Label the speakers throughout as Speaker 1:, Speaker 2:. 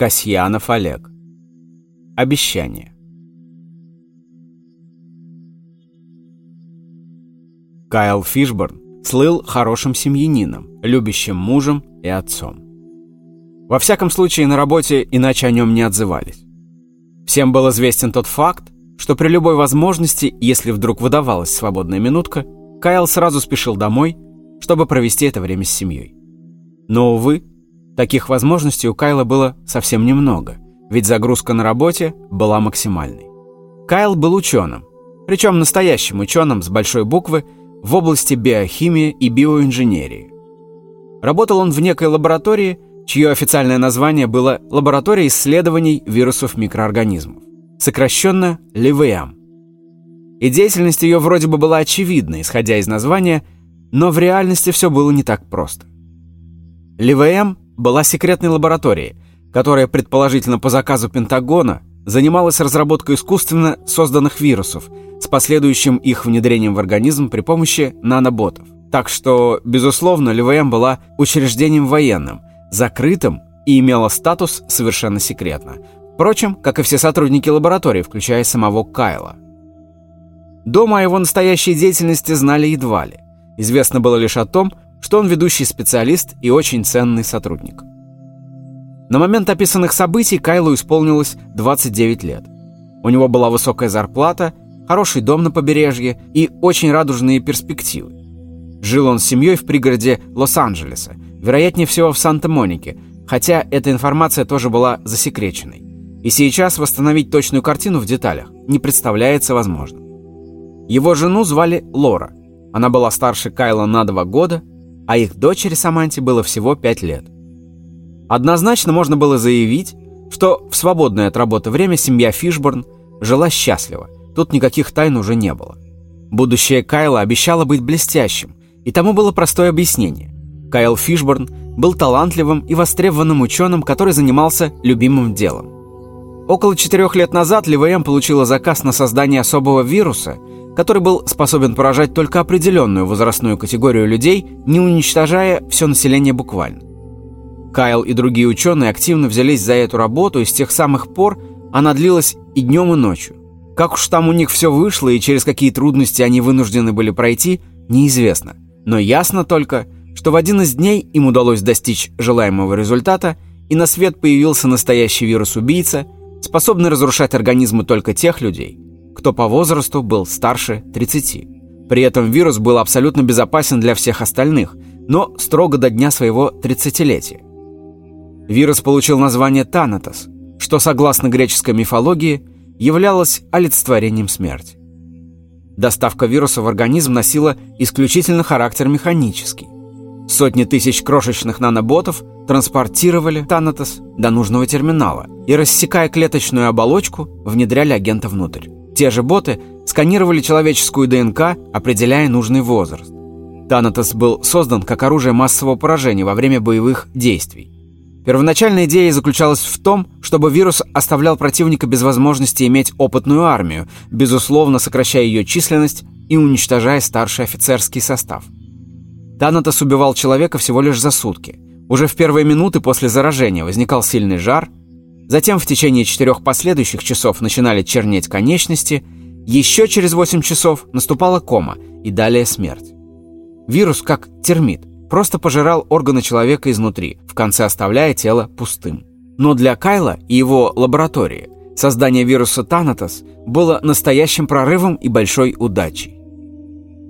Speaker 1: Касьянов Олег. Обещание. Кайл Фишборн слыл хорошим семьянином, любящим мужем и отцом. Во всяком случае, на работе иначе о нем не отзывались. Всем был известен тот факт, что при любой возможности, если вдруг выдавалась свободная минутка, Кайл сразу спешил домой, чтобы провести это время с семьей. Но, увы, Таких возможностей у Кайла было совсем немного, ведь загрузка на работе была максимальной. Кайл был ученым, причем настоящим ученым с большой буквы в области биохимии и биоинженерии. Работал он в некой лаборатории, чье официальное название было «Лаборатория исследований вирусов микроорганизмов», сокращенно ЛИВМ. И деятельность ее вроде бы была очевидна, исходя из названия, но в реальности все было не так просто. ЛИВМ была секретной лабораторией, которая, предположительно по заказу Пентагона, занималась разработкой искусственно созданных вирусов с последующим их внедрением в организм при помощи наноботов. Так что, безусловно, ЛВМ была учреждением военным, закрытым и имела статус совершенно секретно. Впрочем, как и все сотрудники лаборатории, включая самого Кайла. Дома о его настоящей деятельности знали едва ли. Известно было лишь о том, что он ведущий специалист и очень ценный сотрудник. На момент описанных событий Кайлу исполнилось 29 лет. У него была высокая зарплата, хороший дом на побережье и очень радужные перспективы. Жил он с семьей в пригороде Лос-Анджелеса, вероятнее всего в Санта-Монике, хотя эта информация тоже была засекреченной. И сейчас восстановить точную картину в деталях не представляется возможным. Его жену звали Лора. Она была старше Кайла на два года, а их дочери Саманте было всего 5 лет. Однозначно можно было заявить, что в свободное от работы время семья Фишборн жила счастливо, тут никаких тайн уже не было. Будущее Кайла обещало быть блестящим, и тому было простое объяснение. Кайл Фишборн был талантливым и востребованным ученым, который занимался любимым делом. Около четырех лет назад ЛВМ получила заказ на создание особого вируса – который был способен поражать только определенную возрастную категорию людей, не уничтожая все население буквально. Кайл и другие ученые активно взялись за эту работу, и с тех самых пор она длилась и днем, и ночью. Как уж там у них все вышло и через какие трудности они вынуждены были пройти, неизвестно. Но ясно только, что в один из дней им удалось достичь желаемого результата, и на свет появился настоящий вирус-убийца, способный разрушать организмы только тех людей, кто по возрасту был старше 30. При этом вирус был абсолютно безопасен для всех остальных, но строго до дня своего 30-летия. Вирус получил название Танатос, что, согласно греческой мифологии, являлось олицетворением смерти. Доставка вируса в организм носила исключительно характер механический. Сотни тысяч крошечных наноботов транспортировали Танатос до нужного терминала и, рассекая клеточную оболочку, внедряли агента внутрь. Те же боты сканировали человеческую ДНК, определяя нужный возраст. Танатос был создан как оружие массового поражения во время боевых действий. Первоначальная идея заключалась в том, чтобы вирус оставлял противника без возможности иметь опытную армию, безусловно сокращая ее численность и уничтожая старший офицерский состав. Танатос убивал человека всего лишь за сутки. Уже в первые минуты после заражения возникал сильный жар – Затем в течение четырех последующих часов начинали чернеть конечности, еще через 8 часов наступала кома и далее смерть. Вирус, как термит, просто пожирал органы человека изнутри, в конце оставляя тело пустым. Но для Кайла и его лаборатории создание вируса Танатос было настоящим прорывом и большой удачей.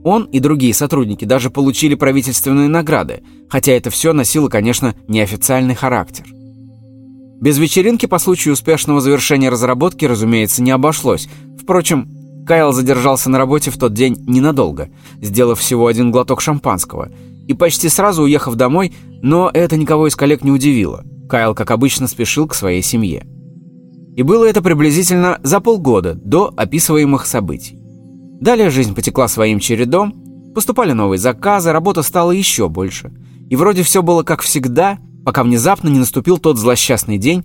Speaker 1: Он и другие сотрудники даже получили правительственные награды, хотя это все носило, конечно, неофициальный характер. Без вечеринки по случаю успешного завершения разработки, разумеется, не обошлось. Впрочем, Кайл задержался на работе в тот день ненадолго, сделав всего один глоток шампанского, и почти сразу уехав домой, но это никого из коллег не удивило. Кайл, как обычно, спешил к своей семье. И было это приблизительно за полгода до описываемых событий. Далее жизнь потекла своим чередом, поступали новые заказы, работа стала еще больше. И вроде все было как всегда – пока внезапно не наступил тот злосчастный день,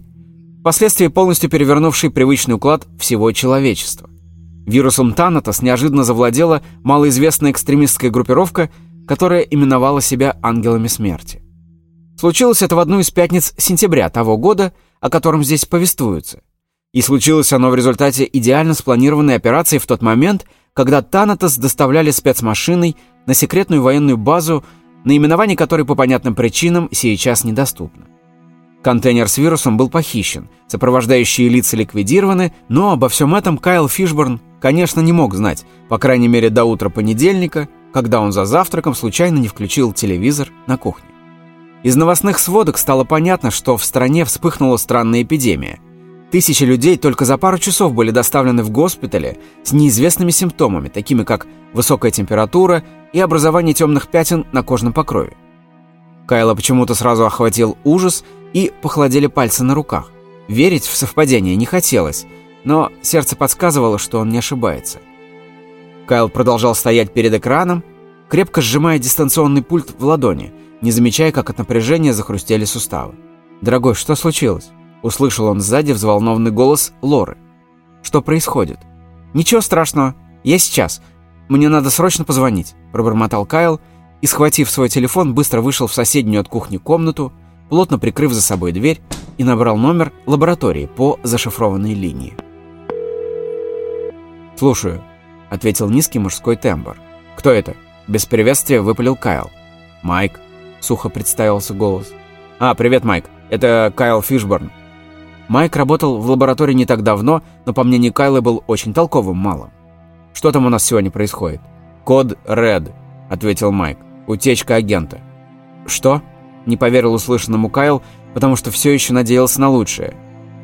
Speaker 1: впоследствии полностью перевернувший привычный уклад всего человечества. Вирусом Танатос неожиданно завладела малоизвестная экстремистская группировка, которая именовала себя «Ангелами Смерти». Случилось это в одну из пятниц сентября того года, о котором здесь повествуется. И случилось оно в результате идеально спланированной операции в тот момент, когда Танатос доставляли спецмашиной на секретную военную базу, наименование которой по понятным причинам сейчас недоступно. Контейнер с вирусом был похищен, сопровождающие лица ликвидированы, но обо всем этом Кайл Фишборн, конечно, не мог знать, по крайней мере до утра понедельника, когда он за завтраком случайно не включил телевизор на кухне. Из новостных сводок стало понятно, что в стране вспыхнула странная эпидемия. Тысячи людей только за пару часов были доставлены в госпитали с неизвестными симптомами, такими как высокая температура и образование темных пятен на кожном покрове. Кайла почему-то сразу охватил ужас и похолодели пальцы на руках. Верить в совпадение не хотелось, но сердце подсказывало, что он не ошибается. Кайл продолжал стоять перед экраном, крепко сжимая дистанционный пульт в ладони, не замечая, как от напряжения захрустели суставы. «Дорогой, что случилось?» Услышал он сзади взволнованный голос Лоры. «Что происходит?» «Ничего страшного. Я сейчас. Мне надо срочно позвонить», пробормотал Кайл и, схватив свой телефон, быстро вышел в соседнюю от кухни комнату, плотно прикрыв за собой дверь, и набрал номер лаборатории по зашифрованной линии. «Слушаю», — ответил низкий мужской тембр. «Кто это?» — без приветствия выпалил Кайл. «Майк», — сухо представился голос. «А, привет, Майк. Это Кайл Фишборн». Майк работал в лаборатории не так давно, но, по мнению Кайла, был очень толковым малым. «Что там у нас сегодня происходит?» «Код Ред», — ответил Майк. «Утечка агента». «Что?» Не поверил услышанному Кайл, потому что все еще надеялся на лучшее.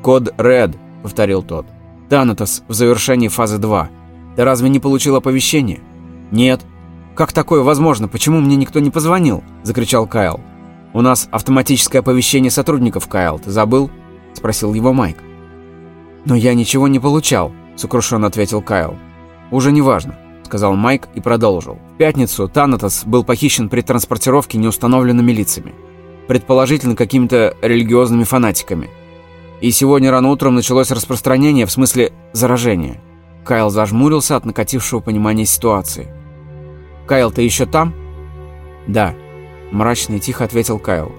Speaker 1: «Код Ред», — повторил тот. «Танатос в завершении фазы 2. Ты разве не получил оповещение?» «Нет». «Как такое возможно? Почему мне никто не позвонил?» — закричал Кайл. «У нас автоматическое оповещение сотрудников, Кайл. Ты забыл?» — спросил его Майк. «Но я ничего не получал», — сокрушенно ответил Кайл. «Уже не важно», — сказал Майк и продолжил. «В пятницу Танатос был похищен при транспортировке неустановленными лицами предположительно какими-то религиозными фанатиками. И сегодня рано утром началось распространение, в смысле заражения. Кайл зажмурился от накатившего понимания ситуации. «Кайл, ты еще там?» «Да», – мрачно и тихо ответил Кайл.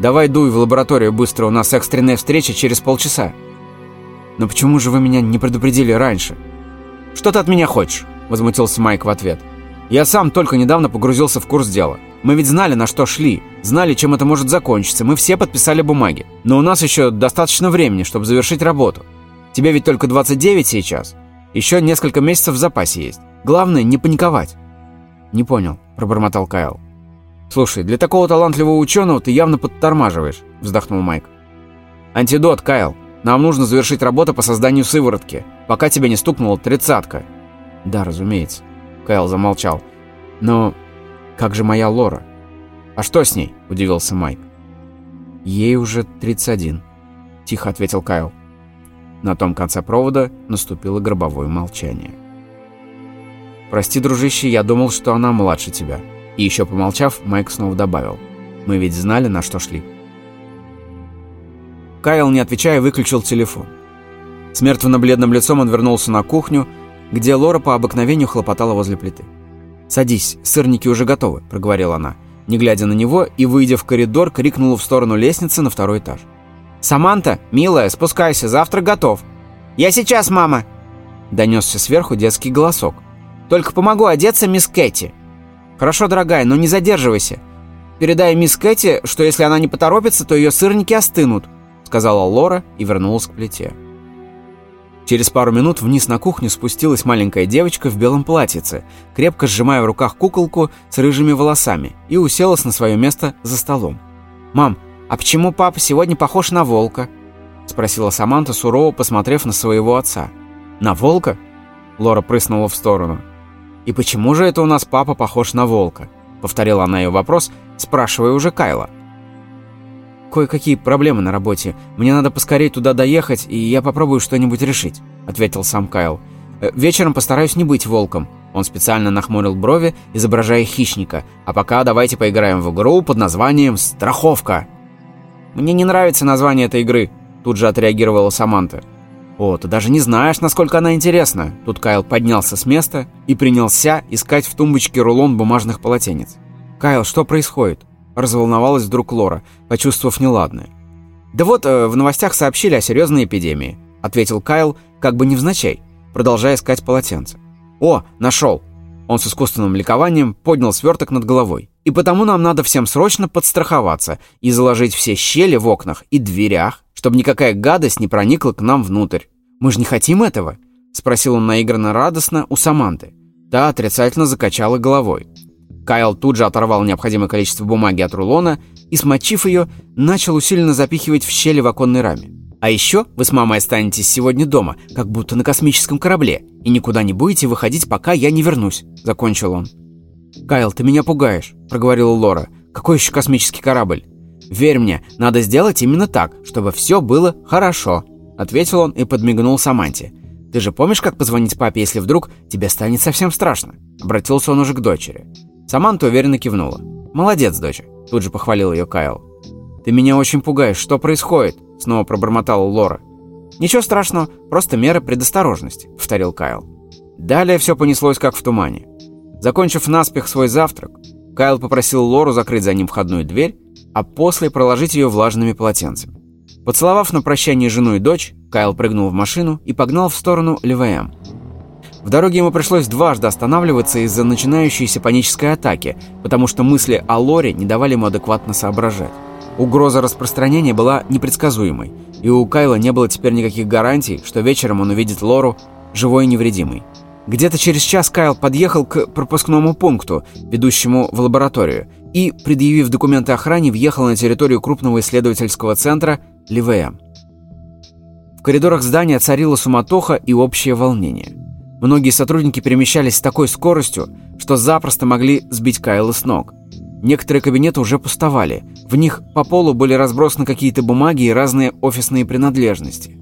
Speaker 1: «Давай дуй в лабораторию быстро, у нас экстренная встреча через полчаса». «Но почему же вы меня не предупредили раньше?» «Что ты от меня хочешь?» – возмутился Майк в ответ. «Я сам только недавно погрузился в курс дела. Мы ведь знали, на что шли, знали, чем это может закончиться. Мы все подписали бумаги. Но у нас еще достаточно времени, чтобы завершить работу. Тебе ведь только 29 сейчас. Еще несколько месяцев в запасе есть. Главное, не паниковать». «Не понял», – пробормотал Кайл. «Слушай, для такого талантливого ученого ты явно подтормаживаешь», – вздохнул Майк. «Антидот, Кайл. Нам нужно завершить работу по созданию сыворотки, пока тебе не стукнула тридцатка». «Да, разумеется», – Кайл замолчал. «Но как же моя Лора?» «А что с ней?» – удивился Майк. «Ей уже 31», – тихо ответил Кайл. На том конце провода наступило гробовое молчание. «Прости, дружище, я думал, что она младше тебя». И еще помолчав, Майк снова добавил. «Мы ведь знали, на что шли». Кайл, не отвечая, выключил телефон. С мертвенно-бледным лицом он вернулся на кухню, где Лора по обыкновению хлопотала возле плиты. «Садись, сырники уже готовы», – проговорила она, не глядя на него, и, выйдя в коридор, крикнула в сторону лестницы на второй этаж. «Саманта, милая, спускайся, завтрак готов». «Я сейчас, мама!» – донесся сверху детский голосок. «Только помогу одеться мисс Кэти». «Хорошо, дорогая, но не задерживайся. Передай мисс Кэти, что если она не поторопится, то ее сырники остынут», – сказала Лора и вернулась к плите. Через пару минут вниз на кухню спустилась маленькая девочка в белом платьице, крепко сжимая в руках куколку с рыжими волосами, и уселась на свое место за столом. «Мам, а почему папа сегодня похож на волка?» — спросила Саманта, сурово посмотрев на своего отца. «На волка?» — Лора прыснула в сторону. «И почему же это у нас папа похож на волка?» — повторила она ее вопрос, спрашивая уже Кайла кое-какие проблемы на работе. Мне надо поскорее туда доехать, и я попробую что-нибудь решить», — ответил сам Кайл. «Э, «Вечером постараюсь не быть волком». Он специально нахмурил брови, изображая хищника. «А пока давайте поиграем в игру под названием «Страховка». «Мне не нравится название этой игры», — тут же отреагировала Саманта. «О, ты даже не знаешь, насколько она интересна!» Тут Кайл поднялся с места и принялся искать в тумбочке рулон бумажных полотенец. «Кайл, что происходит?» Разволновалась вдруг Лора, почувствовав неладное. «Да вот, э, в новостях сообщили о серьезной эпидемии», — ответил Кайл, как бы невзначай, продолжая искать полотенце. «О, нашел!» Он с искусственным ликованием поднял сверток над головой. «И потому нам надо всем срочно подстраховаться и заложить все щели в окнах и дверях, чтобы никакая гадость не проникла к нам внутрь. Мы же не хотим этого?» — спросил он наигранно радостно у Саманты. Та отрицательно закачала головой. Кайл тут же оторвал необходимое количество бумаги от рулона и, смочив ее, начал усиленно запихивать в щели в оконной раме. «А еще вы с мамой останетесь сегодня дома, как будто на космическом корабле, и никуда не будете выходить, пока я не вернусь», — закончил он. «Кайл, ты меня пугаешь», — проговорила Лора. «Какой еще космический корабль?» «Верь мне, надо сделать именно так, чтобы все было хорошо», — ответил он и подмигнул Саманте. «Ты же помнишь, как позвонить папе, если вдруг тебе станет совсем страшно?» Обратился он уже к дочери. Саманта уверенно кивнула. «Молодец, доча», — тут же похвалил ее Кайл. «Ты меня очень пугаешь. Что происходит?» — снова пробормотала Лора. «Ничего страшного, просто мера предосторожности», — повторил Кайл. Далее все понеслось как в тумане. Закончив наспех свой завтрак, Кайл попросил Лору закрыть за ним входную дверь, а после проложить ее влажными полотенцами. Поцеловав на прощание жену и дочь, Кайл прыгнул в машину и погнал в сторону ЛВМ. В дороге ему пришлось дважды останавливаться из-за начинающейся панической атаки, потому что мысли о Лоре не давали ему адекватно соображать. Угроза распространения была непредсказуемой, и у Кайла не было теперь никаких гарантий, что вечером он увидит Лору живой и невредимой. Где-то через час Кайл подъехал к пропускному пункту, ведущему в лабораторию, и, предъявив документы охране, въехал на территорию крупного исследовательского центра ЛВМ. В коридорах здания царила суматоха и общее волнение. Многие сотрудники перемещались с такой скоростью, что запросто могли сбить Кайла с ног. Некоторые кабинеты уже пустовали. В них по полу были разбросаны какие-то бумаги и разные офисные принадлежности.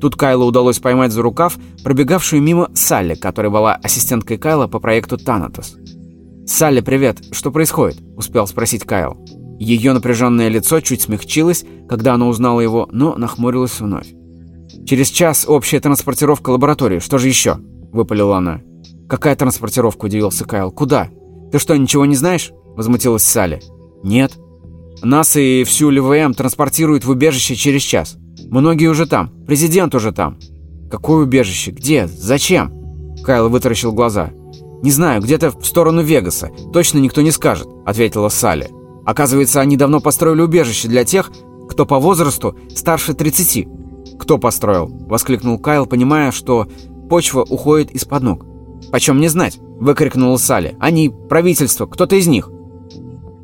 Speaker 1: Тут Кайлу удалось поймать за рукав пробегавшую мимо Салли, которая была ассистенткой Кайла по проекту «Танатос». «Салли, привет! Что происходит?» – успел спросить Кайл. Ее напряженное лицо чуть смягчилось, когда она узнала его, но нахмурилась вновь. «Через час общая транспортировка лаборатории. Что же еще?» — выпалила она. «Какая транспортировка?» — удивился Кайл. «Куда? Ты что, ничего не знаешь?» — возмутилась Салли. «Нет. Нас и всю ЛВМ транспортируют в убежище через час. Многие уже там. Президент уже там». «Какое убежище? Где? Зачем?» Кайл вытаращил глаза. «Не знаю, где-то в сторону Вегаса. Точно никто не скажет», — ответила Салли. «Оказывается, они давно построили убежище для тех, кто по возрасту старше 30. «Кто построил?» — воскликнул Кайл, понимая, что Почва уходит из-под ног. «Почем мне знать?» – выкрикнула Салли. «Они, правительство, кто-то из них».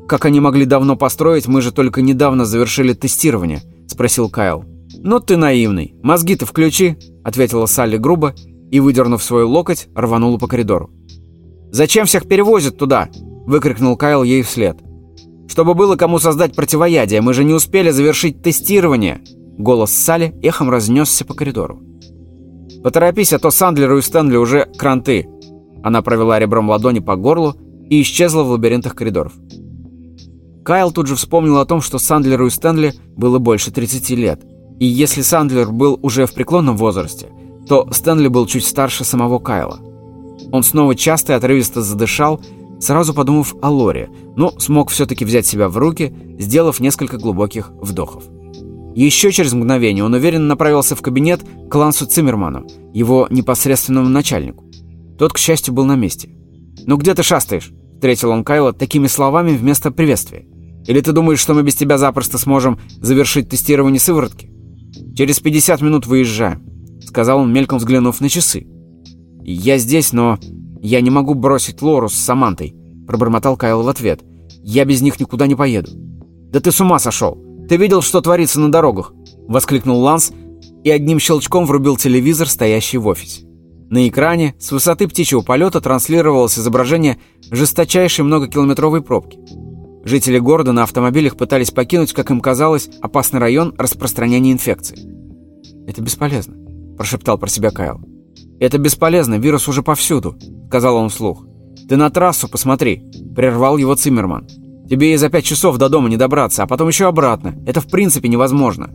Speaker 1: «Как они могли давно построить, мы же только недавно завершили тестирование», – спросил Кайл. «Ну ты наивный. Мозги-то включи», – ответила Салли грубо и, выдернув свой локоть, рванула по коридору. «Зачем всех перевозят туда?» – выкрикнул Кайл ей вслед. «Чтобы было кому создать противоядие, мы же не успели завершить тестирование!» Голос Салли эхом разнесся по коридору. «Поторопись, а то Сандлеру и Стэнли уже кранты!» Она провела ребром ладони по горлу и исчезла в лабиринтах коридоров. Кайл тут же вспомнил о том, что Сандлеру и Стэнли было больше 30 лет. И если Сандлер был уже в преклонном возрасте, то Стэнли был чуть старше самого Кайла. Он снова часто и отрывисто задышал, сразу подумав о Лоре, но смог все-таки взять себя в руки, сделав несколько глубоких вдохов. Еще через мгновение он уверенно направился в кабинет к Лансу Циммерману, его непосредственному начальнику. Тот, к счастью, был на месте. «Ну где ты шастаешь?» – встретил он Кайла такими словами вместо приветствия. «Или ты думаешь, что мы без тебя запросто сможем завершить тестирование сыворотки?» «Через 50 минут выезжаем», – сказал он, мельком взглянув на часы. «Я здесь, но я не могу бросить Лору с Самантой», – пробормотал Кайл в ответ. «Я без них никуда не поеду». «Да ты с ума сошел! «Ты видел, что творится на дорогах?» — воскликнул Ланс и одним щелчком врубил телевизор, стоящий в офисе. На экране с высоты птичьего полета транслировалось изображение жесточайшей многокилометровой пробки. Жители города на автомобилях пытались покинуть, как им казалось, опасный район распространения инфекции. «Это бесполезно», – прошептал про себя Кайл. «Это бесполезно, вирус уже повсюду», – сказал он вслух. «Ты на трассу посмотри», – прервал его Циммерман. Тебе и за пять часов до дома не добраться, а потом еще обратно. Это в принципе невозможно.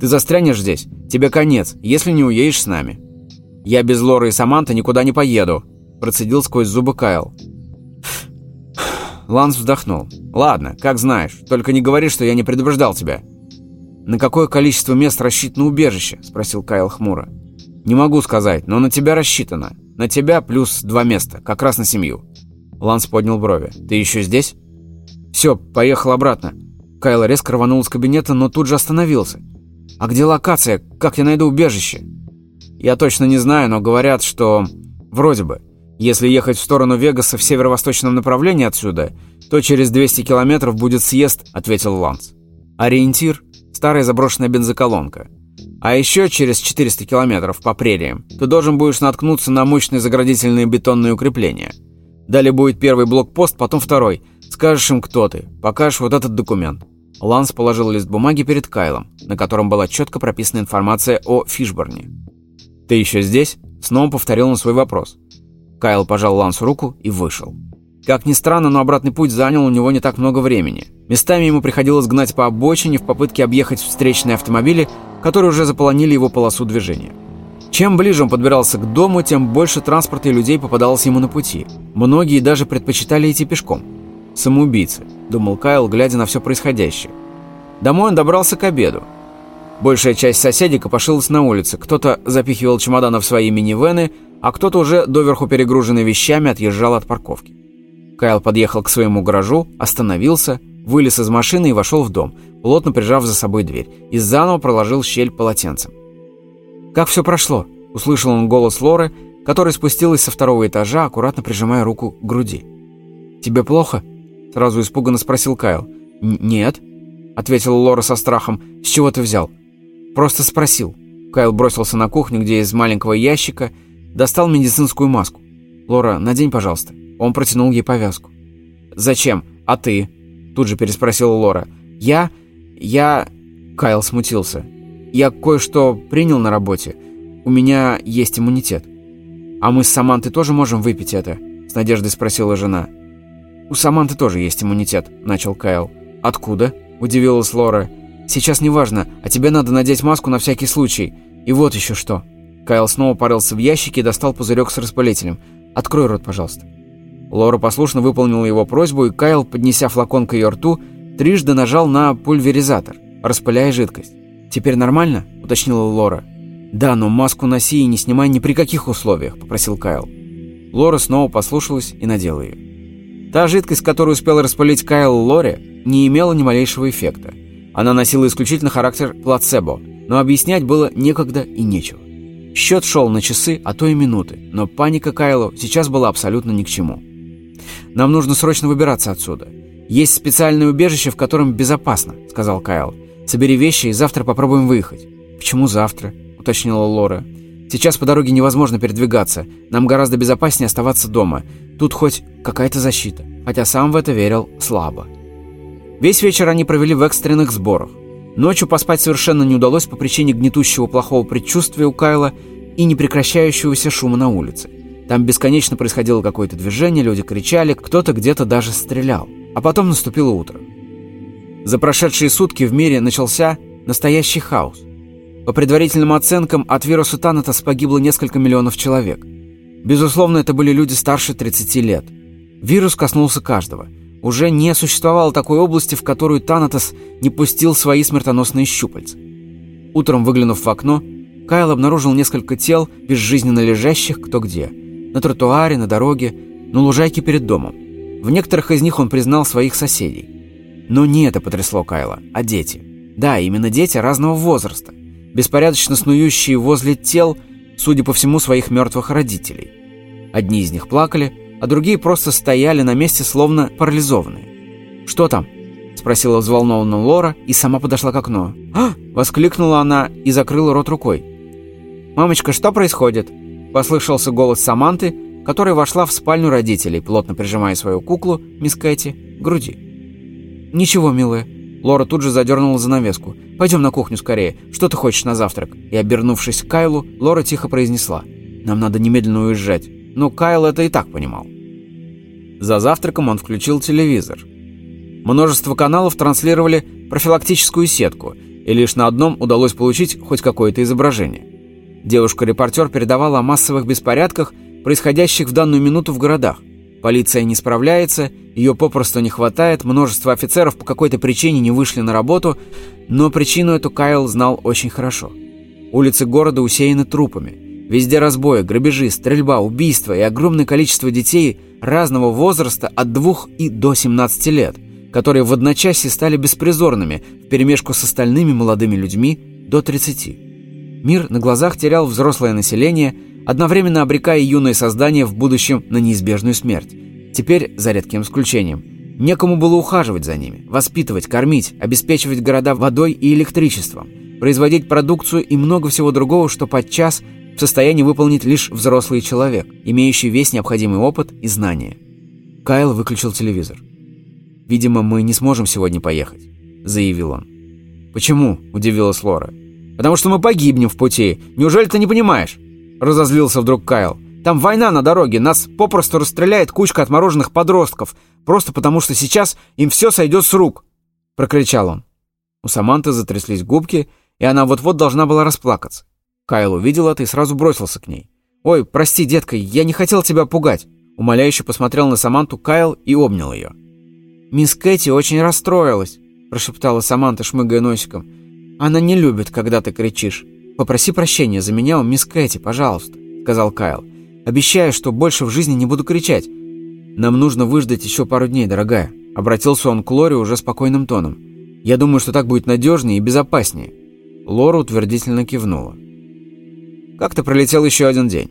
Speaker 1: Ты застрянешь здесь, тебе конец, если не уедешь с нами. Я без Лоры и Саманты никуда не поеду», – процедил сквозь зубы Кайл. Ланс вздохнул. «Ладно, как знаешь, только не говори, что я не предупреждал тебя». «На какое количество мест рассчитано убежище?» – спросил Кайл хмуро. «Не могу сказать, но на тебя рассчитано. На тебя плюс два места, как раз на семью». Ланс поднял брови. «Ты еще здесь?» «Все, поехал обратно». Кайл резко рванул из кабинета, но тут же остановился. «А где локация? Как я найду убежище?» «Я точно не знаю, но говорят, что... Вроде бы. Если ехать в сторону Вегаса в северо-восточном направлении отсюда, то через 200 километров будет съезд», — ответил Ланс. «Ориентир — старая заброшенная бензоколонка. А еще через 400 километров по прериям ты должен будешь наткнуться на мощные заградительные бетонные укрепления. Далее будет первый блокпост, потом второй. Скажешь им, кто ты, покажешь вот этот документ». Ланс положил лист бумаги перед Кайлом, на котором была четко прописана информация о Фишборне. «Ты еще здесь?» Снова повторил он свой вопрос. Кайл пожал Лансу руку и вышел. Как ни странно, но обратный путь занял у него не так много времени. Местами ему приходилось гнать по обочине в попытке объехать встречные автомобили, которые уже заполонили его полосу движения. Чем ближе он подбирался к дому, тем больше транспорта и людей попадалось ему на пути. Многие даже предпочитали идти пешком. «Самоубийцы», — думал Кайл, глядя на все происходящее. Домой он добрался к обеду. Большая часть соседей копошилась на улице. Кто-то запихивал чемоданы в свои минивены, а кто-то уже доверху перегруженный вещами отъезжал от парковки. Кайл подъехал к своему гаражу, остановился, вылез из машины и вошел в дом, плотно прижав за собой дверь, и заново проложил щель полотенцем. «Как все прошло?» – услышал он голос Лоры, которая спустилась со второго этажа, аккуратно прижимая руку к груди. «Тебе плохо?» – сразу испуганно спросил Кайл. «Нет», – ответила Лора со страхом. «С чего ты взял?» «Просто спросил». Кайл бросился на кухню, где из маленького ящика достал медицинскую маску. «Лора, надень, пожалуйста». Он протянул ей повязку. «Зачем? А ты?» Тут же переспросила Лора. «Я... я...» Кайл смутился. «Я кое-что принял на работе. У меня есть иммунитет». «А мы с Самантой тоже можем выпить это?» С надеждой спросила жена. «У Саманты тоже есть иммунитет», — начал Кайл. «Откуда?» — удивилась Лора. «Сейчас не важно, а тебе надо надеть маску на всякий случай. И вот еще что». Кайл снова порылся в ящике и достал пузырек с распылителем. «Открой рот, пожалуйста». Лора послушно выполнила его просьбу, и Кайл, поднеся флакон к ее рту, трижды нажал на пульверизатор, распыляя жидкость. «Теперь нормально?» – уточнила Лора. «Да, но маску носи и не снимай ни при каких условиях», – попросил Кайл. Лора снова послушалась и надела ее. Та жидкость, которую успел распылить Кайл Лоре, не имела ни малейшего эффекта. Она носила исключительно характер плацебо, но объяснять было некогда и нечего. Счет шел на часы, а то и минуты, но паника Кайлу сейчас была абсолютно ни к чему. «Нам нужно срочно выбираться отсюда. Есть специальное убежище, в котором безопасно», — сказал Кайл. «Собери вещи и завтра попробуем выехать». «Почему завтра?» — уточнила Лора. «Сейчас по дороге невозможно передвигаться. Нам гораздо безопаснее оставаться дома. Тут хоть какая-то защита». Хотя сам в это верил слабо. Весь вечер они провели в экстренных сборах. Ночью поспать совершенно не удалось по причине гнетущего плохого предчувствия у Кайла и непрекращающегося шума на улице. Там бесконечно происходило какое-то движение, люди кричали, кто-то где-то даже стрелял. А потом наступило утро. За прошедшие сутки в мире начался настоящий хаос. По предварительным оценкам, от вируса Танатос погибло несколько миллионов человек. Безусловно, это были люди старше 30 лет. Вирус коснулся каждого. Уже не существовало такой области, в которую Танатос не пустил свои смертоносные щупальца. Утром, выглянув в окно, Кайл обнаружил несколько тел, безжизненно лежащих кто где – на тротуаре, на дороге, на лужайке перед домом. В некоторых из них он признал своих соседей. Но не это потрясло Кайла, а дети. Да, именно дети разного возраста, беспорядочно снующие возле тел, судя по всему, своих мертвых родителей. Одни из них плакали, а другие просто стояли на месте, словно парализованные. «Что там?» – спросила взволнованная Лора и сама подошла к окну. «А!» – воскликнула она и закрыла рот рукой. «Мамочка, что происходит?» Послышался голос Саманты, которая вошла в спальню родителей, плотно прижимая свою куклу, мисс Кэти, к груди. «Ничего, милая». Лора тут же задернула занавеску. «Пойдем на кухню скорее. Что ты хочешь на завтрак?» И, обернувшись к Кайлу, Лора тихо произнесла. «Нам надо немедленно уезжать». Но Кайл это и так понимал. За завтраком он включил телевизор. Множество каналов транслировали профилактическую сетку, и лишь на одном удалось получить хоть какое-то изображение. Девушка-репортер передавала о массовых беспорядках, происходящих в данную минуту в городах. Полиция не справляется, ее попросту не хватает, множество офицеров по какой-то причине не вышли на работу, но причину эту Кайл знал очень хорошо. Улицы города усеяны трупами. Везде разбои, грабежи, стрельба, убийства и огромное количество детей разного возраста от 2 и до 17 лет, которые в одночасье стали беспризорными вперемешку с остальными молодыми людьми до 30. Мир на глазах терял взрослое население, одновременно обрекая юные создания в будущем на неизбежную смерть. Теперь, за редким исключением, некому было ухаживать за ними, воспитывать, кормить, обеспечивать города водой и электричеством, производить продукцию и много всего другого, что подчас в состоянии выполнить лишь взрослый человек, имеющий весь необходимый опыт и знания. Кайл выключил телевизор. «Видимо, мы не сможем сегодня поехать», — заявил он. «Почему?» — удивилась Лора. «Потому что мы погибнем в пути. Неужели ты не понимаешь?» Разозлился вдруг Кайл. «Там война на дороге. Нас попросту расстреляет кучка отмороженных подростков. Просто потому, что сейчас им все сойдет с рук!» Прокричал он. У Саманты затряслись губки, и она вот-вот должна была расплакаться. Кайл увидел это и сразу бросился к ней. «Ой, прости, детка, я не хотел тебя пугать!» Умоляюще посмотрел на Саманту Кайл и обнял ее. «Мисс Кэти очень расстроилась», – прошептала Саманта, шмыгая носиком. «Она не любит, когда ты кричишь. Попроси прощения за меня у мисс Кэти, пожалуйста», – сказал Кайл. «Обещаю, что больше в жизни не буду кричать. Нам нужно выждать еще пару дней, дорогая», – обратился он к Лоре уже спокойным тоном. «Я думаю, что так будет надежнее и безопаснее». Лора утвердительно кивнула. Как-то пролетел еще один день.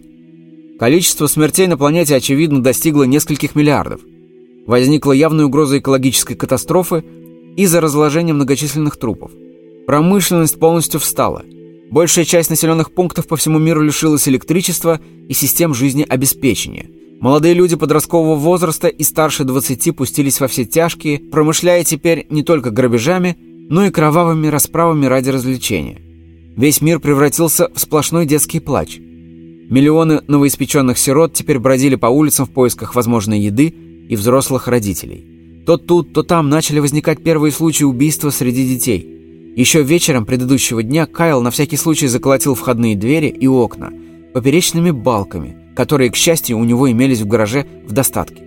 Speaker 1: Количество смертей на планете, очевидно, достигло нескольких миллиардов. Возникла явная угроза экологической катастрофы из-за разложения многочисленных трупов. Промышленность полностью встала. Большая часть населенных пунктов по всему миру лишилась электричества и систем жизнеобеспечения. Молодые люди подросткового возраста и старше 20 пустились во все тяжкие, промышляя теперь не только грабежами, но и кровавыми расправами ради развлечения. Весь мир превратился в сплошной детский плач. Миллионы новоиспеченных сирот теперь бродили по улицам в поисках возможной еды и взрослых родителей. То тут, то там начали возникать первые случаи убийства среди детей. Еще вечером предыдущего дня Кайл на всякий случай заколотил входные двери и окна поперечными балками, которые, к счастью, у него имелись в гараже в достатке.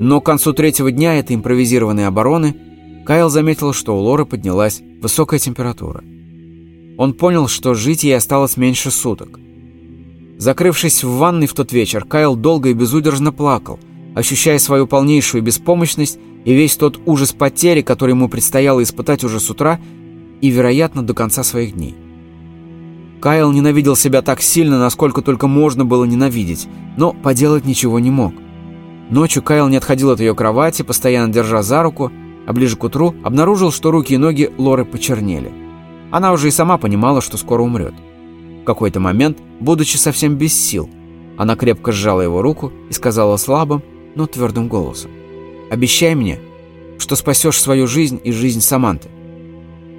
Speaker 1: Но к концу третьего дня этой импровизированной обороны Кайл заметил, что у Лоры поднялась высокая температура. Он понял, что жить ей осталось меньше суток. Закрывшись в ванной в тот вечер, Кайл долго и безудержно плакал, ощущая свою полнейшую беспомощность и весь тот ужас потери, который ему предстояло испытать уже с утра и, вероятно, до конца своих дней. Кайл ненавидел себя так сильно, насколько только можно было ненавидеть, но поделать ничего не мог. Ночью Кайл не отходил от ее кровати, постоянно держа за руку, а ближе к утру обнаружил, что руки и ноги Лоры почернели. Она уже и сама понимала, что скоро умрет. В какой-то момент, будучи совсем без сил, она крепко сжала его руку и сказала слабым, но твердым голосом. «Обещай мне, что спасешь свою жизнь и жизнь Саманты.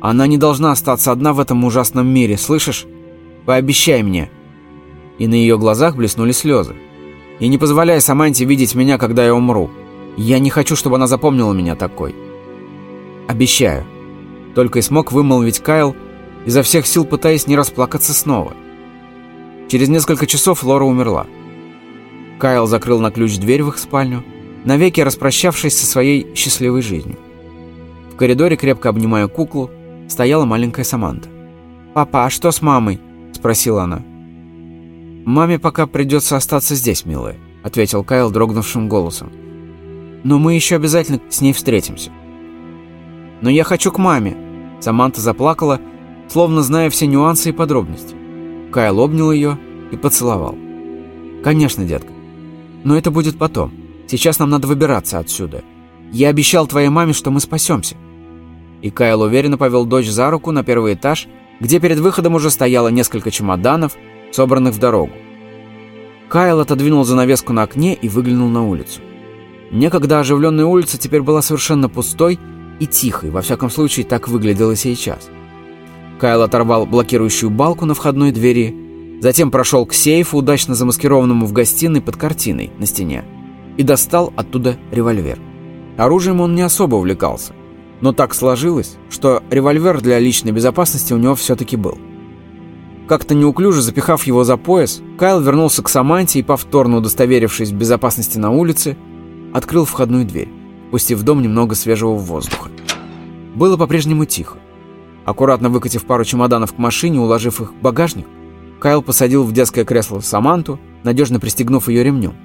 Speaker 1: Она не должна остаться одна в этом ужасном мире, слышишь? Пообещай мне!» И на ее глазах блеснули слезы. «И не позволяй Саманте видеть меня, когда я умру. Я не хочу, чтобы она запомнила меня такой». «Обещаю». Только и смог вымолвить Кайл, изо всех сил пытаясь не расплакаться снова. Через несколько часов Лора умерла. Кайл закрыл на ключ дверь в их спальню, навеки распрощавшись со своей счастливой жизнью. В коридоре, крепко обнимая куклу, стояла маленькая Саманта. «Папа, а что с мамой?» – спросила она. «Маме пока придется остаться здесь, милая», – ответил Кайл дрогнувшим голосом. «Но мы еще обязательно с ней встретимся». «Но я хочу к маме!» Саманта заплакала, словно зная все нюансы и подробности. Кайл обнял ее и поцеловал. «Конечно, детка. Но это будет потом. Сейчас нам надо выбираться отсюда. Я обещал твоей маме, что мы спасемся». И Кайл уверенно повел дочь за руку на первый этаж, где перед выходом уже стояло несколько чемоданов, собранных в дорогу. Кайл отодвинул занавеску на окне и выглянул на улицу. Некогда оживленная улица теперь была совершенно пустой и тихой, во всяком случае, так выглядела сейчас. Кайл оторвал блокирующую балку на входной двери, затем прошел к сейфу, удачно замаскированному в гостиной под картиной на стене, и достал оттуда револьвер. Оружием он не особо увлекался, но так сложилось, что револьвер для личной безопасности у него все-таки был. Как-то неуклюже запихав его за пояс, Кайл вернулся к Саманте и, повторно удостоверившись в безопасности на улице, открыл входную дверь, пустив в дом немного свежего воздуха. Было по-прежнему тихо. Аккуратно выкатив пару чемоданов к машине, уложив их в багажник, Кайл посадил в детское кресло Саманту, надежно пристегнув ее ремнем,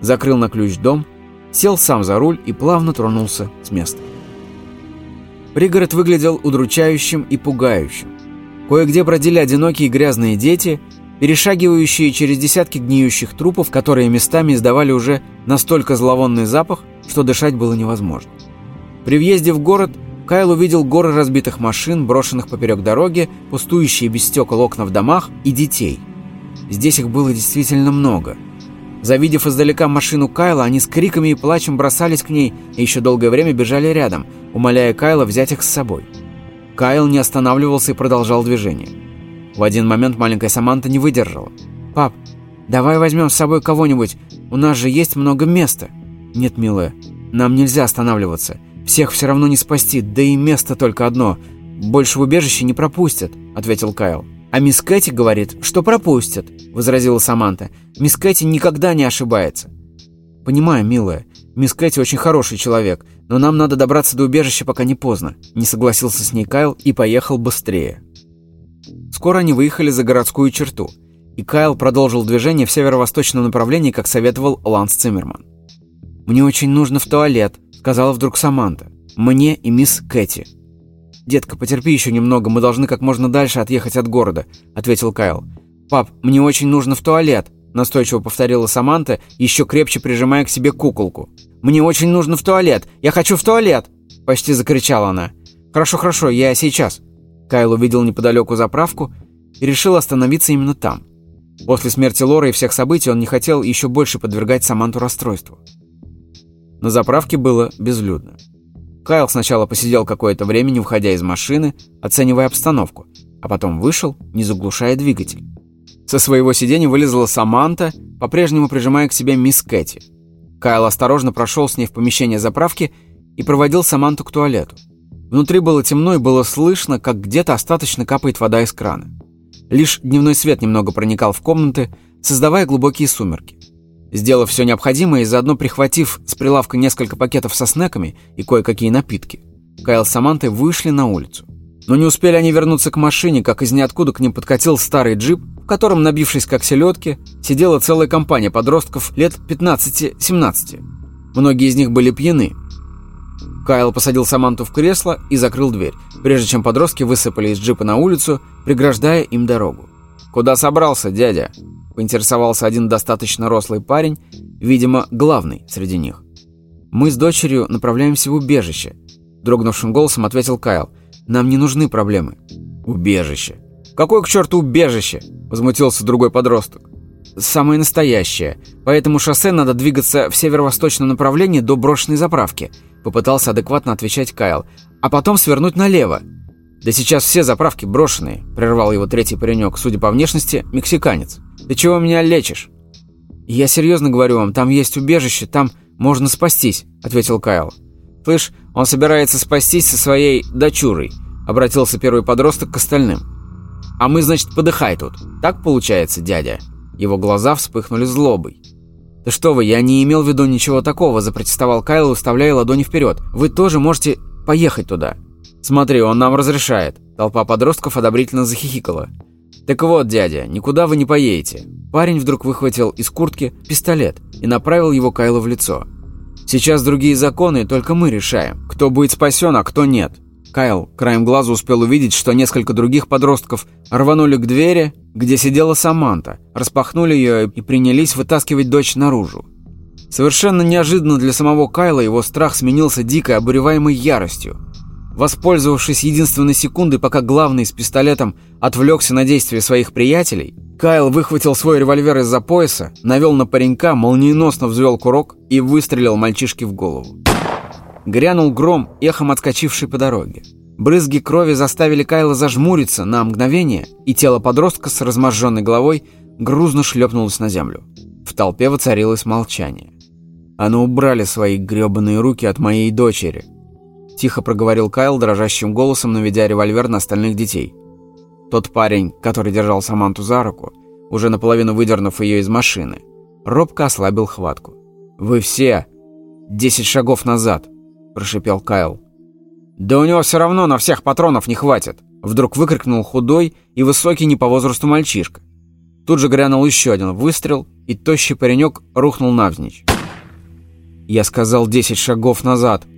Speaker 1: закрыл на ключ дом, сел сам за руль и плавно тронулся с места. Пригород выглядел удручающим и пугающим. Кое-где бродили одинокие грязные дети, перешагивающие через десятки гниющих трупов, которые местами издавали уже настолько зловонный запах, что дышать было невозможно. При въезде в город Кайл увидел горы разбитых машин, брошенных поперек дороги, пустующие без стекол окна в домах и детей. Здесь их было действительно много. Завидев издалека машину Кайла, они с криками и плачем бросались к ней и еще долгое время бежали рядом, умоляя Кайла взять их с собой. Кайл не останавливался и продолжал движение. В один момент маленькая Саманта не выдержала. «Пап, давай возьмем с собой кого-нибудь, у нас же есть много места». «Нет, милая, нам нельзя останавливаться. Всех все равно не спасти, да и место только одно. Больше в убежище не пропустят», — ответил Кайл. «А мисс Кэти говорит, что пропустят», — возразила Саманта. «Мисс Кэти никогда не ошибается». «Понимаю, милая. Мисс Кэти очень хороший человек, но нам надо добраться до убежища, пока не поздно», — не согласился с ней Кайл и поехал быстрее. Скоро они выехали за городскую черту, и Кайл продолжил движение в северо-восточном направлении, как советовал Ланс Циммерман. «Мне очень нужно в туалет», — сказала вдруг Саманта. «Мне и мисс Кэти». «Детка, потерпи еще немного, мы должны как можно дальше отъехать от города», — ответил Кайл. «Пап, мне очень нужно в туалет», — настойчиво повторила Саманта, еще крепче прижимая к себе куколку. «Мне очень нужно в туалет! Я хочу в туалет!» — почти закричала она. «Хорошо, хорошо, я сейчас». Кайл увидел неподалеку заправку и решил остановиться именно там. После смерти Лоры и всех событий он не хотел еще больше подвергать Саманту расстройству. На заправке было безлюдно. Кайл сначала посидел какое-то время, не уходя из машины, оценивая обстановку, а потом вышел, не заглушая двигатель. Со своего сиденья вылезла Саманта, по-прежнему прижимая к себе мисс Кэти. Кайл осторожно прошел с ней в помещение заправки и проводил Саманту к туалету. Внутри было темно и было слышно, как где-то остаточно капает вода из крана. Лишь дневной свет немного проникал в комнаты, создавая глубокие сумерки. Сделав все необходимое и заодно прихватив с прилавка несколько пакетов со снеками и кое-какие напитки, Кайл с Самантой вышли на улицу. Но не успели они вернуться к машине, как из ниоткуда к ним подкатил старый джип, в котором, набившись как селедки, сидела целая компания подростков лет 15-17. Многие из них были пьяны, Кайл посадил Саманту в кресло и закрыл дверь, прежде чем подростки высыпали из джипа на улицу, преграждая им дорогу. «Куда собрался, дядя?» – поинтересовался один достаточно рослый парень, видимо, главный среди них. «Мы с дочерью направляемся в убежище», – дрогнувшим голосом ответил Кайл. «Нам не нужны проблемы». «Убежище? Какое к черту убежище?» – возмутился другой подросток. «Самое настоящее. По этому шоссе надо двигаться в северо-восточном направлении до брошенной заправки», Попытался адекватно отвечать Кайл. «А потом свернуть налево». «Да сейчас все заправки брошенные», — прервал его третий паренек, судя по внешности, мексиканец. «Ты чего меня лечишь?» «Я серьезно говорю вам, там есть убежище, там можно спастись», — ответил Кайл. «Слышь, он собирается спастись со своей дочурой», — обратился первый подросток к остальным. «А мы, значит, подыхай тут. Так получается, дядя?» Его глаза вспыхнули злобой. «Да что вы, я не имел в виду ничего такого», – запротестовал Кайл, выставляя ладони вперед. «Вы тоже можете поехать туда». «Смотри, он нам разрешает». Толпа подростков одобрительно захихикала. «Так вот, дядя, никуда вы не поедете». Парень вдруг выхватил из куртки пистолет и направил его Кайлу в лицо. «Сейчас другие законы, только мы решаем, кто будет спасен, а кто нет. Кайл краем глаза успел увидеть, что несколько других подростков рванули к двери, где сидела Саманта, распахнули ее и принялись вытаскивать дочь наружу. Совершенно неожиданно для самого Кайла его страх сменился дикой, обуреваемой яростью. Воспользовавшись единственной секундой, пока главный с пистолетом отвлекся на действия своих приятелей, Кайл выхватил свой револьвер из-за пояса, навел на паренька, молниеносно взвел курок и выстрелил мальчишке в голову. Грянул гром, эхом отскочивший по дороге. Брызги крови заставили Кайла зажмуриться на мгновение, и тело подростка с разможженной головой грузно шлепнулось на землю. В толпе воцарилось молчание. «А ну убрали свои гребаные руки от моей дочери!» Тихо проговорил Кайл дрожащим голосом, наведя револьвер на остальных детей. Тот парень, который держал Саманту за руку, уже наполовину выдернув ее из машины, робко ослабил хватку. «Вы все десять шагов назад», – прошипел Кайл. «Да у него все равно на всех патронов не хватит», – вдруг выкрикнул худой и высокий не по возрасту мальчишка. Тут же грянул еще один выстрел, и тощий паренек рухнул навзничь. «Я сказал десять шагов назад», –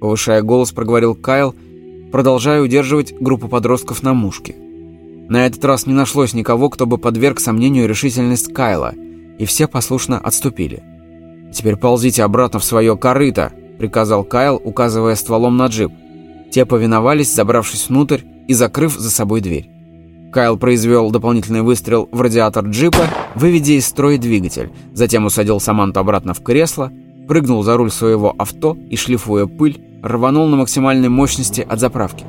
Speaker 1: повышая голос, проговорил Кайл, продолжая удерживать группу подростков на мушке. На этот раз не нашлось никого, кто бы подверг сомнению решительность Кайла, и все послушно отступили. «Теперь ползите обратно в свое корыто», – приказал Кайл, указывая стволом на джип. Те повиновались, забравшись внутрь и закрыв за собой дверь. Кайл произвел дополнительный выстрел в радиатор джипа, выведя из строя двигатель, затем усадил Саманту обратно в кресло, прыгнул за руль своего авто и, шлифуя пыль, рванул на максимальной мощности от заправки.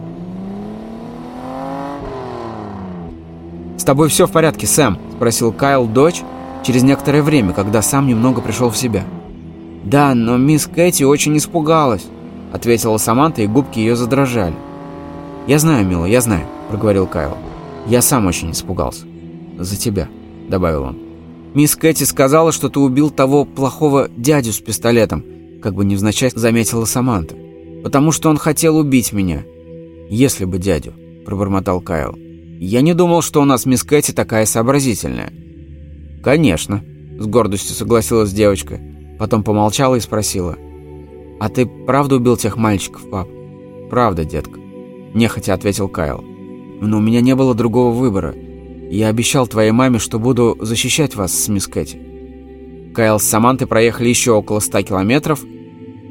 Speaker 1: «С тобой все в порядке, Сэм?» – спросил Кайл дочь через некоторое время, когда сам немного пришел в себя. «Да, но мисс Кэти очень испугалась», – ответила Саманта, и губки ее задрожали. «Я знаю, милый, я знаю», – проговорил Кайл. «Я сам очень испугался. За тебя», – добавил он. «Мисс Кэти сказала, что ты убил того плохого дядю с пистолетом», – как бы невзначай заметила Саманта. «Потому что он хотел убить меня». «Если бы дядю», – пробормотал Кайл. «Я не думал, что у нас мисс Кэти такая сообразительная». «Конечно», – с гордостью согласилась девочка. Потом помолчала и спросила. «А ты правда убил тех мальчиков, пап?» «Правда, детка», – нехотя ответил Кайл. «Но у меня не было другого выбора. Я обещал твоей маме, что буду защищать вас с мисс Кэти». Кайл с Самантой проехали еще около ста километров,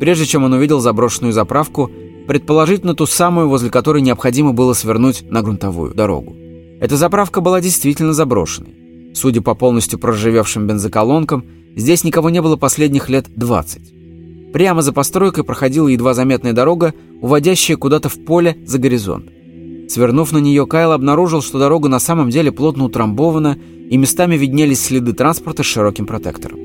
Speaker 1: прежде чем он увидел заброшенную заправку, предположительно ту самую, возле которой необходимо было свернуть на грунтовую дорогу. Эта заправка была действительно заброшенной. Судя по полностью проржавевшим бензоколонкам, Здесь никого не было последних лет 20. Прямо за постройкой проходила едва заметная дорога, уводящая куда-то в поле за горизонт. Свернув на нее, Кайл обнаружил, что дорога на самом деле плотно утрамбована, и местами виднелись следы транспорта с широким протектором.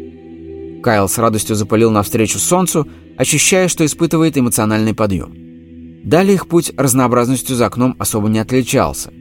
Speaker 1: Кайл с радостью запалил навстречу солнцу, ощущая, что испытывает эмоциональный подъем. Далее их путь разнообразностью за окном особо не отличался.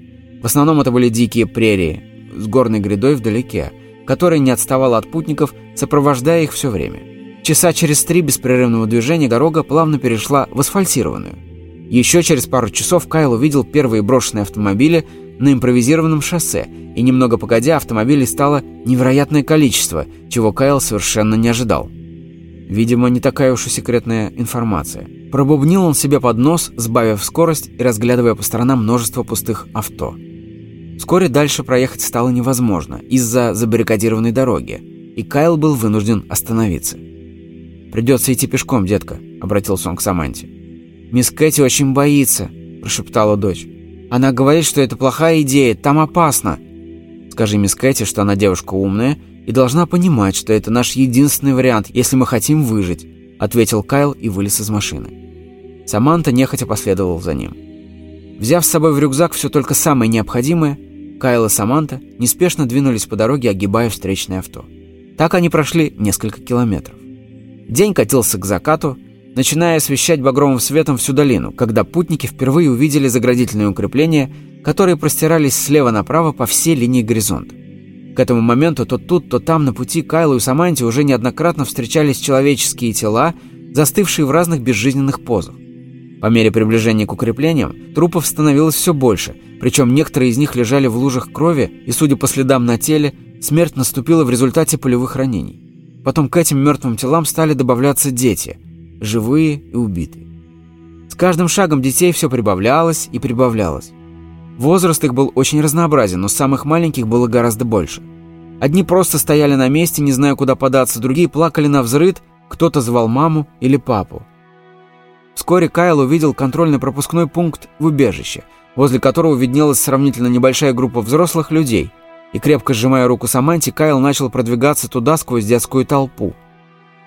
Speaker 1: В основном это были дикие прерии с горной грядой вдалеке, которая не отставала от путников, сопровождая их все время. Часа через три беспрерывного движения дорога плавно перешла в асфальтированную. Еще через пару часов Кайл увидел первые брошенные автомобили на импровизированном шоссе, и немного погодя автомобилей стало невероятное количество, чего Кайл совершенно не ожидал. Видимо, не такая уж и секретная информация. Пробубнил он себе под нос, сбавив скорость и разглядывая по сторонам множество пустых авто. Вскоре дальше проехать стало невозможно из-за забаррикадированной дороги, и Кайл был вынужден остановиться. «Придется идти пешком, детка», — обратился он к Саманте. «Мисс Кэти очень боится», — прошептала дочь. «Она говорит, что это плохая идея, там опасно». «Скажи мисс Кэти, что она девушка умная и должна понимать, что это наш единственный вариант, если мы хотим выжить», — ответил Кайл и вылез из машины. Саманта нехотя последовал за ним. Взяв с собой в рюкзак все только самое необходимое, Кайл и Саманта неспешно двинулись по дороге, огибая встречное авто. Так они прошли несколько километров. День катился к закату, начиная освещать багровым светом всю долину, когда путники впервые увидели заградительные укрепления, которые простирались слева направо по всей линии горизонта. К этому моменту то тут, то там на пути Кайлу и Саманте уже неоднократно встречались человеческие тела, застывшие в разных безжизненных позах. По мере приближения к укреплениям трупов становилось все больше, причем некоторые из них лежали в лужах крови, и, судя по следам на теле, смерть наступила в результате полевых ранений. Потом к этим мертвым телам стали добавляться дети, живые и убитые. С каждым шагом детей все прибавлялось и прибавлялось. Возраст их был очень разнообразен, но самых маленьких было гораздо больше. Одни просто стояли на месте, не зная, куда податься, другие плакали на взрыд, кто-то звал маму или папу. Вскоре Кайл увидел контрольно-пропускной пункт в убежище, возле которого виднелась сравнительно небольшая группа взрослых людей, и крепко сжимая руку Саманти, Кайл начал продвигаться туда сквозь детскую толпу.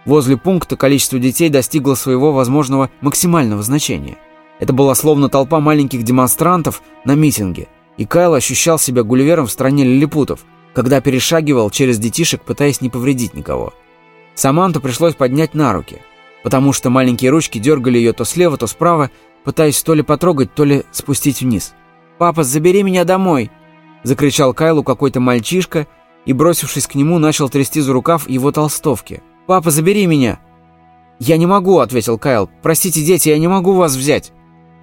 Speaker 1: Возле пункта количество детей достигло своего возможного максимального значения. Это была словно толпа маленьких демонстрантов на митинге, и Кайл ощущал себя гулливером в стране лилипутов, когда перешагивал через детишек, пытаясь не повредить никого. Саманту пришлось поднять на руки – потому что маленькие ручки дергали ее то слева, то справа, пытаясь то ли потрогать, то ли спустить вниз. «Папа, забери меня домой!» – закричал Кайлу какой-то мальчишка и, бросившись к нему, начал трясти за рукав его толстовки. «Папа, забери меня!» «Я не могу», — ответил Кайл. «Простите, дети, я не могу вас взять».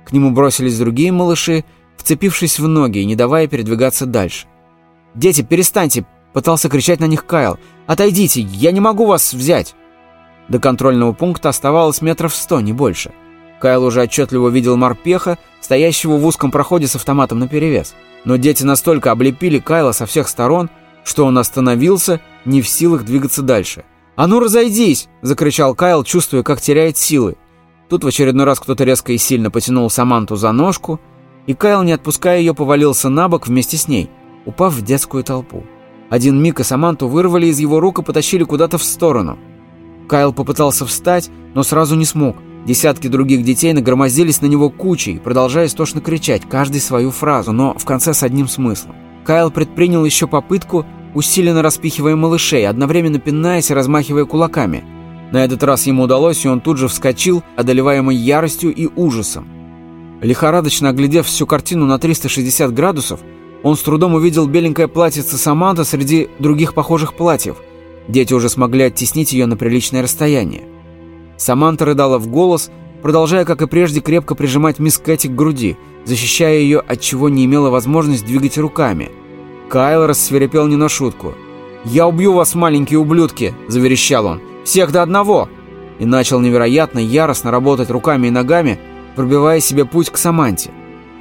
Speaker 1: К нему бросились другие малыши, вцепившись в ноги и не давая передвигаться дальше. «Дети, перестаньте!» — пытался кричать на них Кайл. «Отойдите! Я не могу вас взять!» До контрольного пункта оставалось метров сто, не больше. Кайл уже отчетливо видел морпеха, стоящего в узком проходе с автоматом наперевес. Но дети настолько облепили Кайла со всех сторон, что он остановился, не в силах двигаться дальше. «А ну разойдись!» – закричал Кайл, чувствуя, как теряет силы. Тут в очередной раз кто-то резко и сильно потянул Саманту за ножку, и Кайл, не отпуская ее, повалился на бок вместе с ней, упав в детскую толпу. Один миг и Саманту вырвали из его рук и потащили куда-то в сторону. Кайл попытался встать, но сразу не смог. Десятки других детей нагромоздились на него кучей, продолжая истошно кричать, каждый свою фразу, но в конце с одним смыслом. Кайл предпринял еще попытку, усиленно распихивая малышей, одновременно пинаясь и размахивая кулаками. На этот раз ему удалось, и он тут же вскочил, одолеваемый яростью и ужасом. Лихорадочно оглядев всю картину на 360 градусов, он с трудом увидел беленькое платьице Саманта среди других похожих платьев. Дети уже смогли оттеснить ее на приличное расстояние. Саманта рыдала в голос, продолжая, как и прежде, крепко прижимать мисс Кэти к груди, защищая ее, от чего не имела возможность двигать руками. Кайл рассверепел не на шутку. «Я убью вас, маленькие ублюдки!» – заверещал он. «Всех до одного!» И начал невероятно яростно работать руками и ногами, пробивая себе путь к Саманте.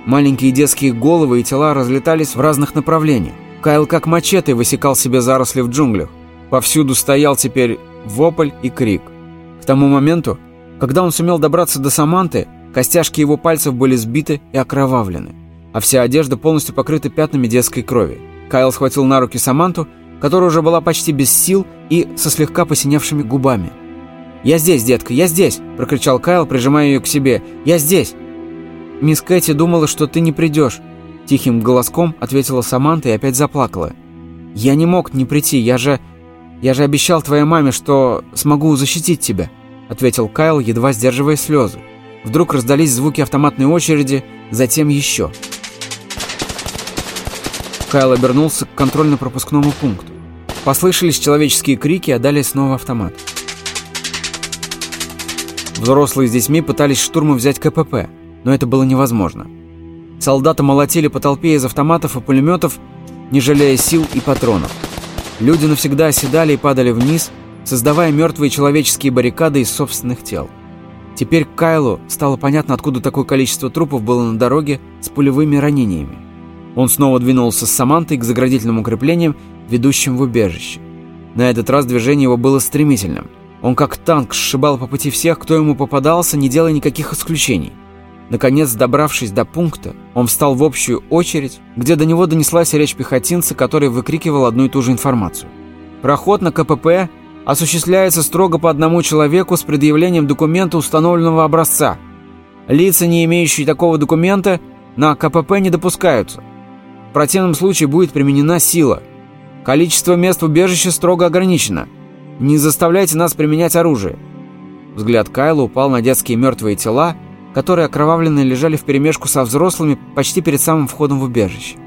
Speaker 1: Маленькие детские головы и тела разлетались в разных направлениях. Кайл как мачете высекал себе заросли в джунглях. Повсюду стоял теперь вопль и крик – тому моменту, когда он сумел добраться до Саманты, костяшки его пальцев были сбиты и окровавлены, а вся одежда полностью покрыта пятнами детской крови. Кайл схватил на руки Саманту, которая уже была почти без сил и со слегка посиневшими губами. «Я здесь, детка, я здесь!» – прокричал Кайл, прижимая ее к себе. «Я здесь!» «Мисс Кэти думала, что ты не придешь», – тихим голоском ответила Саманта и опять заплакала. «Я не мог не прийти, я же... Я же обещал твоей маме, что смогу защитить тебя». — ответил Кайл, едва сдерживая слезы. Вдруг раздались звуки автоматной очереди, затем еще. Кайл обернулся к контрольно-пропускному пункту. Послышались человеческие крики, а далее снова автомат. Взрослые с детьми пытались штурмом взять КПП, но это было невозможно. Солдаты молотили по толпе из автоматов и пулеметов, не жалея сил и патронов. Люди навсегда оседали и падали вниз, создавая мертвые человеческие баррикады из собственных тел. Теперь Кайлу стало понятно, откуда такое количество трупов было на дороге с пулевыми ранениями. Он снова двинулся с Самантой к заградительным укреплениям, ведущим в убежище. На этот раз движение его было стремительным. Он как танк сшибал по пути всех, кто ему попадался, не делая никаких исключений. Наконец, добравшись до пункта, он встал в общую очередь, где до него донеслась речь пехотинца, который выкрикивал одну и ту же информацию. Проход на КПП осуществляется строго по одному человеку с предъявлением документа установленного образца. Лица, не имеющие такого документа, на КПП не допускаются. Противном случае будет применена сила. Количество мест в убежище строго ограничено. Не заставляйте нас применять оружие. Взгляд Кайла упал на детские мертвые тела, которые окровавленные лежали вперемешку со взрослыми почти перед самым входом в убежище.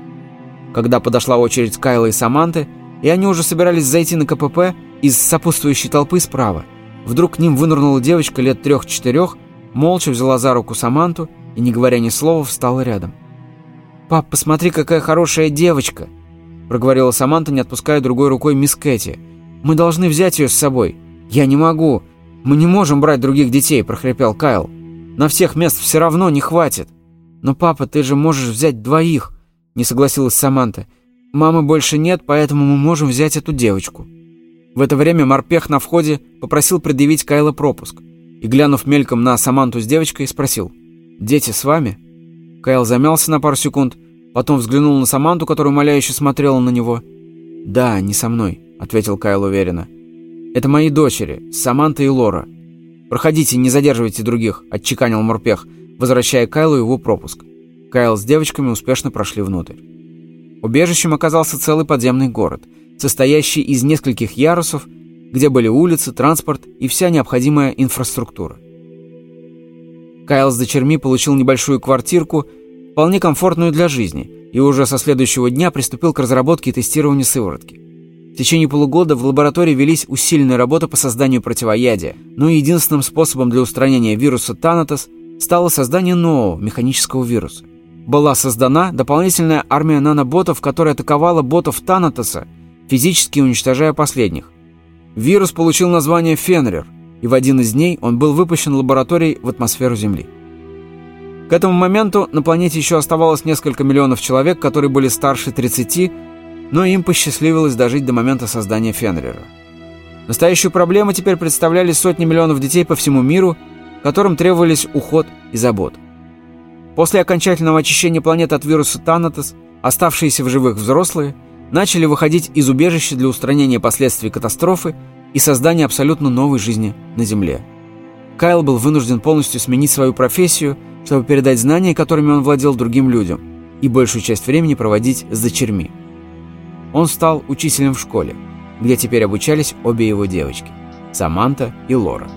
Speaker 1: Когда подошла очередь Кайла и Саманты, и они уже собирались зайти на КПП, из сопутствующей толпы справа вдруг к ним вынырнула девочка лет трех-четырех, молча взяла за руку Саманту и, не говоря ни слова, встала рядом. «Пап, посмотри, какая хорошая девочка!» проговорила Саманта, не отпуская другой рукой мисс Кэти. «Мы должны взять ее с собой». «Я не могу. Мы не можем брать других детей», – прохрипел Кайл. «На всех мест все равно не хватит». «Но, папа, ты же можешь взять двоих», – не согласилась Саманта. «Мамы больше нет, поэтому мы можем взять эту девочку». В это время морпех на входе попросил предъявить Кайла пропуск и, глянув мельком на Саманту с девочкой, спросил «Дети с вами?» Кайл замялся на пару секунд, потом взглянул на Саманту, которая умоляюще смотрела на него. «Да, не со мной», — ответил Кайл уверенно. «Это мои дочери, Саманта и Лора. Проходите, не задерживайте других», — отчеканил морпех, возвращая Кайлу его пропуск. Кайл с девочками успешно прошли внутрь. Убежищем оказался целый подземный город — состоящий из нескольких ярусов, где были улицы, транспорт и вся необходимая инфраструктура. Кайл с дочерьми получил небольшую квартирку, вполне комфортную для жизни, и уже со следующего дня приступил к разработке и тестированию сыворотки. В течение полугода в лаборатории велись усиленные работы по созданию противоядия, но единственным способом для устранения вируса Танатос стало создание нового механического вируса. Была создана дополнительная армия наноботов, которая атаковала ботов Танатоса, физически уничтожая последних. Вирус получил название Фенрир, и в один из дней он был выпущен лабораторией в атмосферу Земли. К этому моменту на планете еще оставалось несколько миллионов человек, которые были старше 30, но им посчастливилось дожить до момента создания Фенрира. Настоящую проблему теперь представляли сотни миллионов детей по всему миру, которым требовались уход и забот. После окончательного очищения планеты от вируса Танатос, оставшиеся в живых взрослые начали выходить из убежища для устранения последствий катастрофы и создания абсолютно новой жизни на Земле. Кайл был вынужден полностью сменить свою профессию – чтобы передать знания, которыми он владел другим людям, и большую часть времени проводить с дочерьми. Он стал учителем в школе, где теперь обучались обе его девочки – Саманта и Лора.